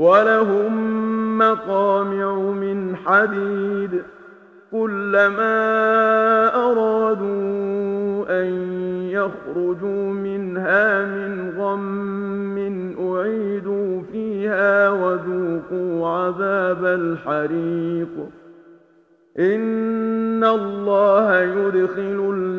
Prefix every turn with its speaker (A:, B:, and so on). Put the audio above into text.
A: ولهم مقامع من حديد كلما أرادوا أن يخرجوا منها من غم أعيدوا فيها وذوقوا عذاب الحريق إن الله يدخل